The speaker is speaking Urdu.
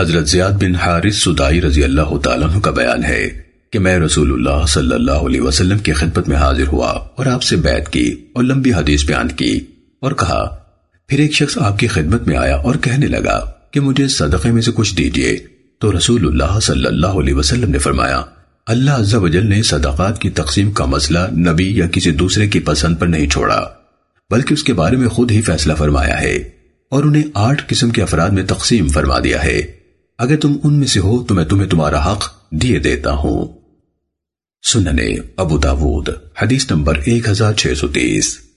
حضرت زیاد بن حارث سدائی رضی اللہ تعالیٰ عنہ کا بیان ہے کہ میں رسول اللہ صلی اللہ علیہ وسلم کی خدمت میں حاضر ہوا اور آپ سے بیعت کی اور لمبی حدیث بیان کی اور کہا، پھر ایک شخص آپ کی خدمت میں آیا اور کہنے لگا کہ مجھے صدقے میں سے کچھ دیجیے۔ تو رسول اللہ صلی اللہ علیہ وسلم نے فرمایا، اللہ عز و جل نے صدقات کی تقسیم کا مسئلہ نبی یا کسی دوسرے کی پسند پر نہیں چھوڑا، بلکہ اس کے بارے میں خود ہی فیصلہ فرمایا ہے اور انہیں آٹھ قسم کے افراد میں تقسیم فرما دیا ہے۔ اگر تم ان میں سے ہو تو میں تمہیں تمہارا حق دیے دیتا ہوں۔ سننے ابو داود، حدیث نمبر 1630